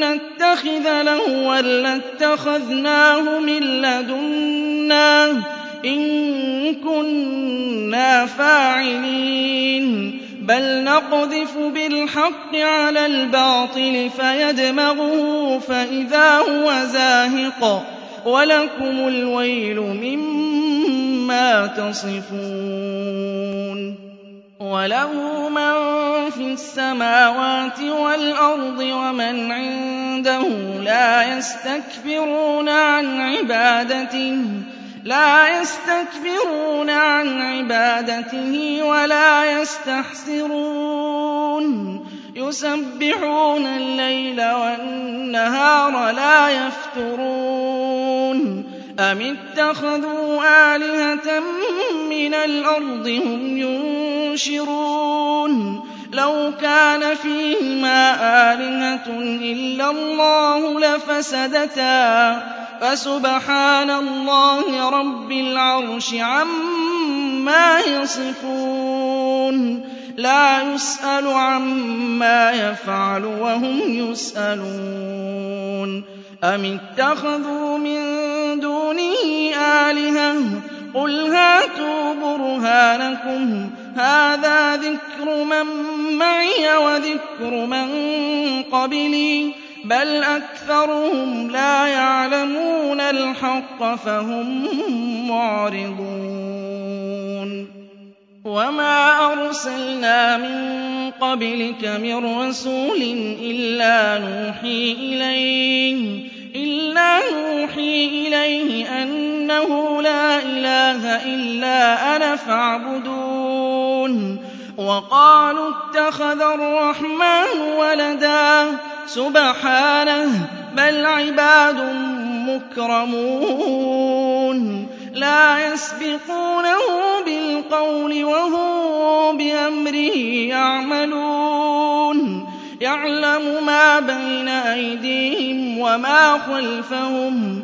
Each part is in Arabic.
نتخذ لهوا لاتخذناه من لدنا إن كنا فاعلين. بل نقذف بالحق على الباطل فيدمغه فإذا هو زاهق. ولكم الويل مما تصفون. وله من في السماوات والأرض ومن عنده لا يستكبرون عن عبادته لا يستكبرون عن عبادته ولا يستحسرون. يسبحون الليل والنهار لا يفترون. أم اتخذوا آلهة من الأرض هم ينشرون لو كان فيهما آلهة إلا الله لفسدتا. فسبحان الله رب العرش عما يصفون. لا يسأل عما يفعل وهم يسألون. أم اتخذوا من دونه آلهة؟ قل هاتوا برهانكم. هذا ذكر من معي وذكر من قبلي بل أكثرهم لا يعلمون الحق فهم معرضون. وما أرسلنا من قبلك من رسول إلا نوحي إليه إلا نوحي إليه أنه لا إله إلا أنا فاعبدون. وَقَالُوا اتَّخَذَ الرَّحْمَٰنُ وَلَدًا ۗ. سُبْحَانَهُ ۖ بَلْ عِبَادٌ مُّكْرَمُونَ. لَا يَسْبِقُونَهُ بِالْقَوْلِ وَهُم بِأَمْرِهِ يَعْمَلُونَ. يَعْلَمُ مَا بَيْنَ أَيْدِيهِمْ وَمَا خَلْفَهُمْ.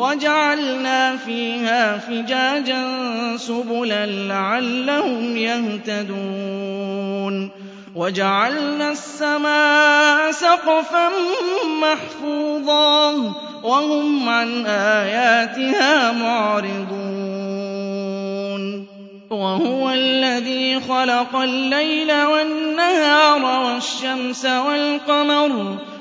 وَجَعَلْنَا فِيهَا فِجَاجًا سُبُلًا لَّعَلَّهُمْ يَهْتَدُونَ وَجَعَلْنَا السَّمَاءَ سَقْفًا مَّحْفُوظًا وَهُمْ عَنْ آيَاتِهَا مُعْرِضُونَ وَهُوَ الَّذِي خَلَقَ اللَّيْلَ وَالنَّهَارَ وَالشَّمْسَ وَالْقَمَرَ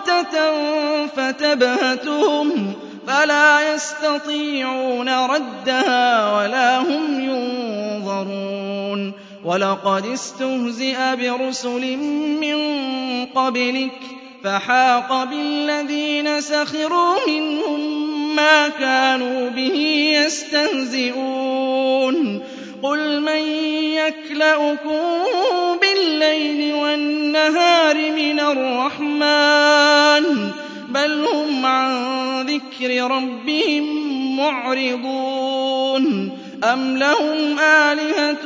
بَغْتَةً فَتَبْهَتُهُمْ فَلَا يَسْتَطِيعُونَ رَدَّهَا وَلَا هُمْ يُنظَرُونَ وَلَقَدِ اسْتُهْزِئَ بِرُسُلٍ مِّن قَبْلِكَ فَحَاقَ بِالَّذِينَ سَخِرُوا مِنْهُم مَّا كَانُوا بِهِ يَسْتَهْزِئُونَ قُلْ مَن يَكْلَؤُكُم بِاللَّيْلِ وَالنَّهَارِ مِنَ الرَّحْمَٰنِ بَلْ هُمْ عَن ذِكْرِ رَبِّهِم مُّعْرِضُونَ أَمْ لَهُمْ آلِهَةٌ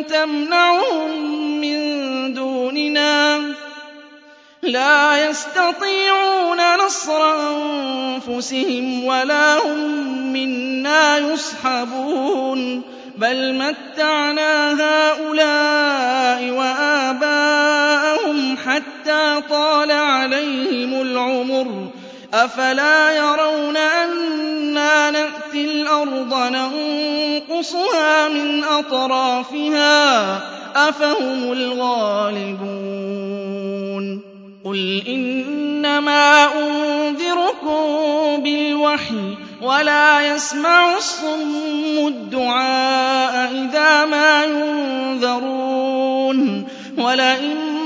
تَمْنَعُهُم مِّن دُونِنَا ۚ لَا يَسْتَطِيعُونَ نَصْرَ أَنفُسِهِمْ وَلَا هُم مِّنَّا يُصْحَبُونَ بَلْ مَتَّعْنَا هَٰؤُلَاءِ وَآبَاءَهُمْ حَتَّىٰ طَالَ عَلَيْهِمُ الْعُمُرُ ۗ. أَفَلَا يَرَوْنَ أَنَّا نَأْتِي الْأَرْضَ نَنقُصُهَا مِنْ أَطْرَافِهَا ۚ؟ أَفَهُمُ الْغَالِبُونَ. قُلْ إِنَّمَا أُنذِرُكُم بِالْوَحْيِ ۚ وَلَا يَسْمَعُ الصُّمُّ الدُّعَاءَ إِذَا مَا يُنذَرُونَ. وَلَئِن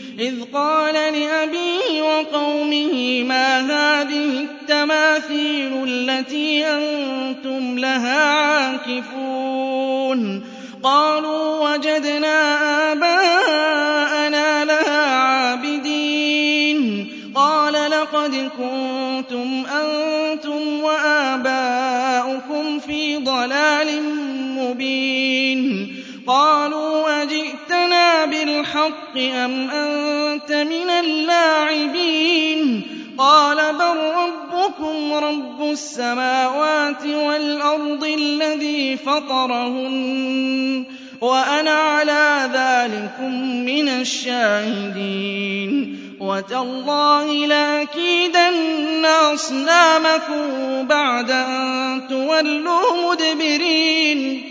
إِذْ قَالَ لِأَبِيهِ وَقَوْمِهِ مَا هَٰذِهِ التَّمَاثِيلُ الَّتِي أَنتُمْ لَهَا عَاكِفُونَ؟ قَالُوا وَجَدْنَا آبَاءَنَا لَهَا عَابِدِينَ. قَالَ لَقَدْ كُنتُمْ أَنتُمْ وَآبَاؤُكُمْ فِي ضَلَالٍ مُّبِينٍ. قَالُوا بِالْحَقِّ أَمْ أَنتَ مِنَ اللاعبين؟ قَالَ بَل رَّبُّكُمْ رَبُّ السَّمَاوَاتِ وَالْأَرْضِ الَّذِي فَطَرَهُنَّ وَأَنَا عَلَىٰ ذَٰلِكُم مِّنَ الشَّاهِدِينَ. وَتَاللَّهِ لَأَكِيدَنَّ أَصْنَامَكُم بَعْدَ أَن تُوَلُّوا مُدْبِرِينَ.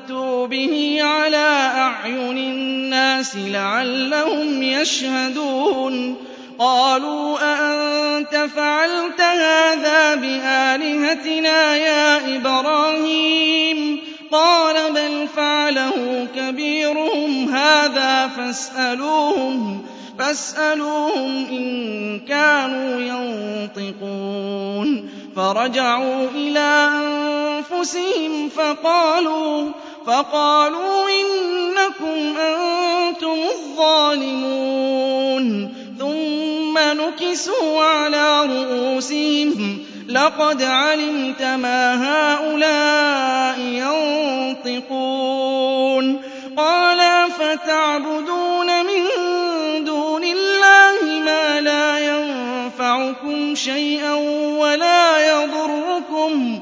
فَأْتُوا بِهِ عَلَىٰ أَعْيُنِ النَّاسِ لَعَلَّهُمْ يَشْهَدُونَ قَالُوا أَأَنتَ فَعَلْتَ هَٰذَا بِآلِهَتِنَا يَا إِبْرَاهِيمُ قَالَ بَلْ فَعَلَهُ كَبِيرُهُمْ هَٰذَا فَاسْأَلُوهُمْ فَاسْأَلُوهُمْ إِن كَانُوا يَنطِقُونَ فَرَجَعُوا إِلَىٰ أَنفُسِهِمْ فَقَالُوا فَقَالُوا إِنَّكُمْ أَنتُمُ الظَّالِمُونَ. ثُمَّ نُكِسُوا عَلَىٰ رُءُوسِهِمْ لَقَدْ عَلِمْتَ مَا هَٰؤُلَاءِ يَنطِقُونَ. قَالَ أَفَتَعْبُدُونَ مِن دُونِ اللَّهِ مَا لَا يَنفَعُكُمْ شَيْئًا وَلَا يَضُرُّكُمْ ۖ.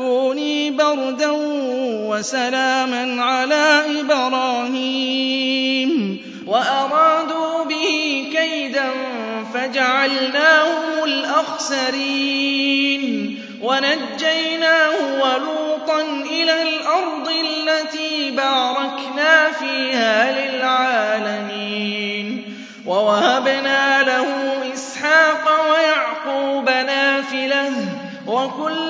كُونِي بَرْدًا وَسَلَامًا عَلَىٰ إِبْرَاهِيمَ وَأَرَادُوا بِهِ كَيْدًا فَجَعَلْنَاهُمُ الْأَخْسَرِينَ وَنَجَّيْنَاهُ وَلُوطًا إِلَى الْأَرْضِ الَّتِي بَارَكْنَا فِيهَا لِلْعَالَمِينَ وَوَهَبْنَا لَهُ إِسْحَاقَ وَيَعْقُوبَ نَافِلَةً ۖ وَكُلًّا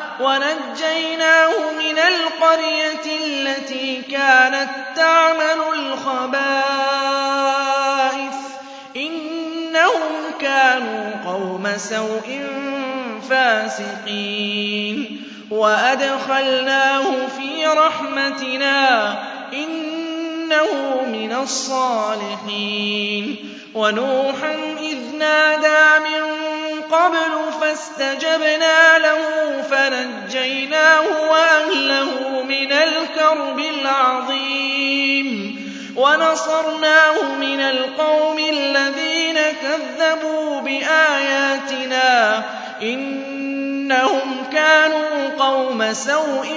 وَنَجَّيْنَاهُ مِنَ الْقَرْيَةِ الَّتِي كَانَت تَّعْمَلُ الْخَبَائِثَ ۗ. إِنَّهُمْ كَانُوا قَوْمَ سَوْءٍ فَاسِقِينَ. وَأَدْخَلْنَاهُ فِي رَحْمَتِنَا. إِنَّهُ مِنَ الصَّالِحِينَ. وَنُوحًا إِذْ نَادَىٰ مِن قَبْلُ فَاسْتَجَبْنَا لَهُ فَنَجَّيْنَاهُ وَأَهْلَهُ مِنَ الْكَرْبِ الْعَظِيمِ وَنَصَرْنَاهُ مِنَ الْقَوْمِ الَّذِينَ كَذَّبُوا بِآيَاتِنَا إِنَّهُمْ كَانُوا قَوْمَ سَوْءٍ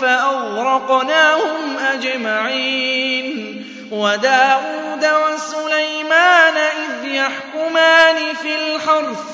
فَأَغْرَقْنَاهُمْ أَجْمَعِينَ وَدَاوُودَ وَسُلَيْمَانَ إِذْ يَحْكُمَانِ فِي الْحَرْثِ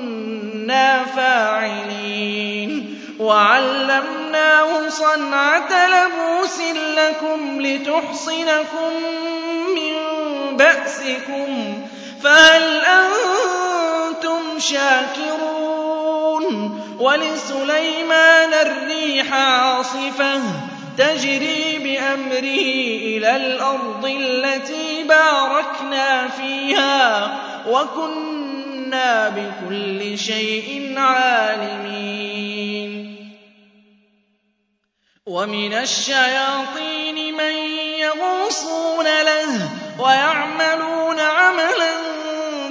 فَاعِلِينَ. وَعَلَّمْنَاهُ صَنْعَةَ لَبُوسٍ لَّكُمْ لِتُحْصِنَكُم مِّن بَأْسِكُمْ. فَهَلْ أَنتُمْ شَاكِرُونَ؟ وَلِسُلَيْمَانَ الرِّيحَ عَاصِفَةً تَجْرِي بِأَمْرِهِ إِلَى الْأَرْضِ الَّتِي بَارَكْنَا فِيهَا. وَكُنَّا بِكُلِّ شَيْءٍ عَالِمِينَ وَمِنَ الشَّيَاطِينِ مَن يَغُوصُونَ لَهُ وَيَعْمَلُونَ عَمَلًا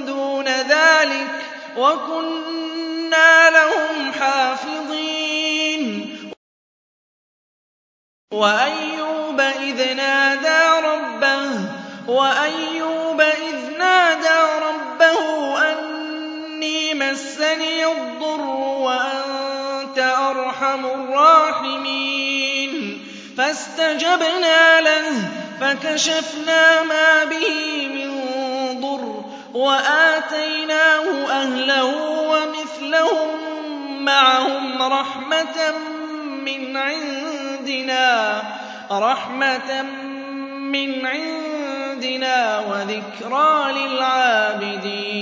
دُونَ ذَٰلِكَ وَكُنَّا لَهُمْ حَافِظِينَ وَأَيُّوبَ إِذْ نَادَىٰ رَبَّهُ وَأَيُّوبَ مَسَّنِيَ الضُّرُّ وَأَنتَ أَرْحَمُ الرَّاحِمِينَ فَاسْتَجَبْنَا لَهُ فَكَشَفْنَا مَا بِهِ مِن ضُرٍّ وَآتَيْنَاهُ أَهْلَهُ وَمِثْلَهُم مَّعَهُمْ رَحْمَةً مِّنْ عِندِنَا رَحْمَةً مِّنْ عِندِنَا وَذِكْرَىٰ لِلْعَابِدِينَ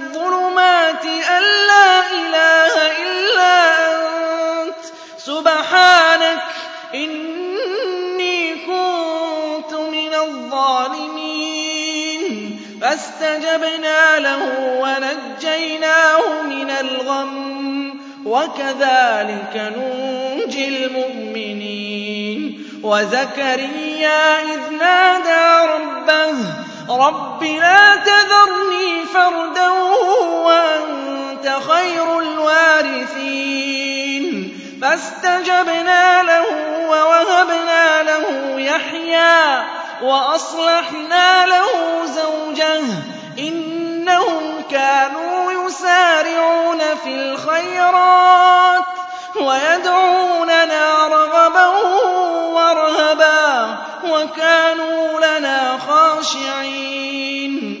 الظُّلُمَاتِ أَن لَّا إِلَٰهَ إِلَّا أَنتَ. سُبْحَانَكَ إِنِّي كُنتُ مِنَ الظَّالِمِينَ. فَاسْتَجَبْنَا لَهُ وَنَجَّيْنَاهُ مِنَ الْغَمِّ ۚ. وَكَذَٰلِكَ نُنجِي الْمُؤْمِنِينَ. وَزَكَرِيَّا إِذْ نَادَىٰ رَبَّهُ رَبِّ لَا تَذَرْنِي خَيْرُ الْوَارِثِينَ. فَاسْتَجَبْنَا لَهُ وَوَهَبْنَا لَهُ يَحْيَىٰ وَأَصْلَحْنَا لَهُ زَوْجَهُ ۚ. إِنَّهُمْ كَانُوا يُسَارِعُونَ فِي الْخَيْرَاتِ وَيَدْعُونَنَا رَغَبًا وَرَهَبًا وَكَانُوا لَنَا خَاشِعِينَ.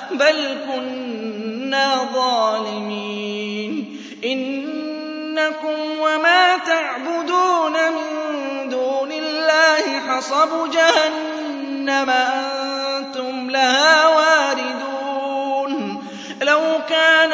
بَلْ كُنَّا ظَالِمِينَ إِنَّكُمْ وَمَا تَعْبُدُونَ مِن دُونِ اللَّهِ حَصَبُ جَهَنَّمَ أَنتُمْ لَهَا وَارِدُونَ لَوْ كَانَ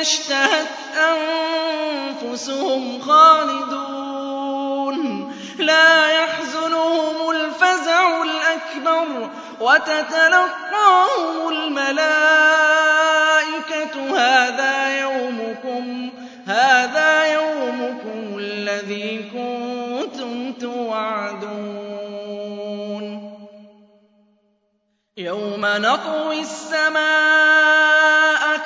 اشْتَهَتْ أَنفُسُهُمْ خَالِدُونَ. لَا يَحْزُنُهُمُ الْفَزَعُ الْأَكْبَرُ وَتَتَلَقَّاهُمُ الْمَلَائِكَةُ. هَٰذَا يَوْمُكُمُ الَّذِي كُنتُمْ تُوعَدُونَ. يَوْمَ نَطْوِي السَّمَاءَ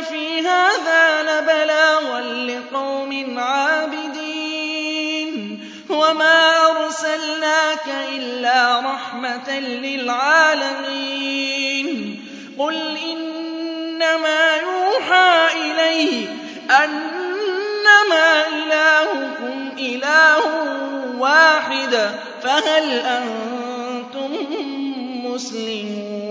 فِي هَٰذَا لَبَلَاغًا لِّقَوْمٍ عَابِدِينَ. وَمَا أَرْسَلْنَاكَ إِلَّا رَحْمَةً لِّلْعَالَمِينَ. قُلْ إِنَّمَا يُوحَىٰ إِلَيَّ أَنَّمَا إِلَٰهُكُمْ إِلَٰهٌ وَاحِدٌ فَهَلْ أَنتُم مُّسْلِمُونَ؟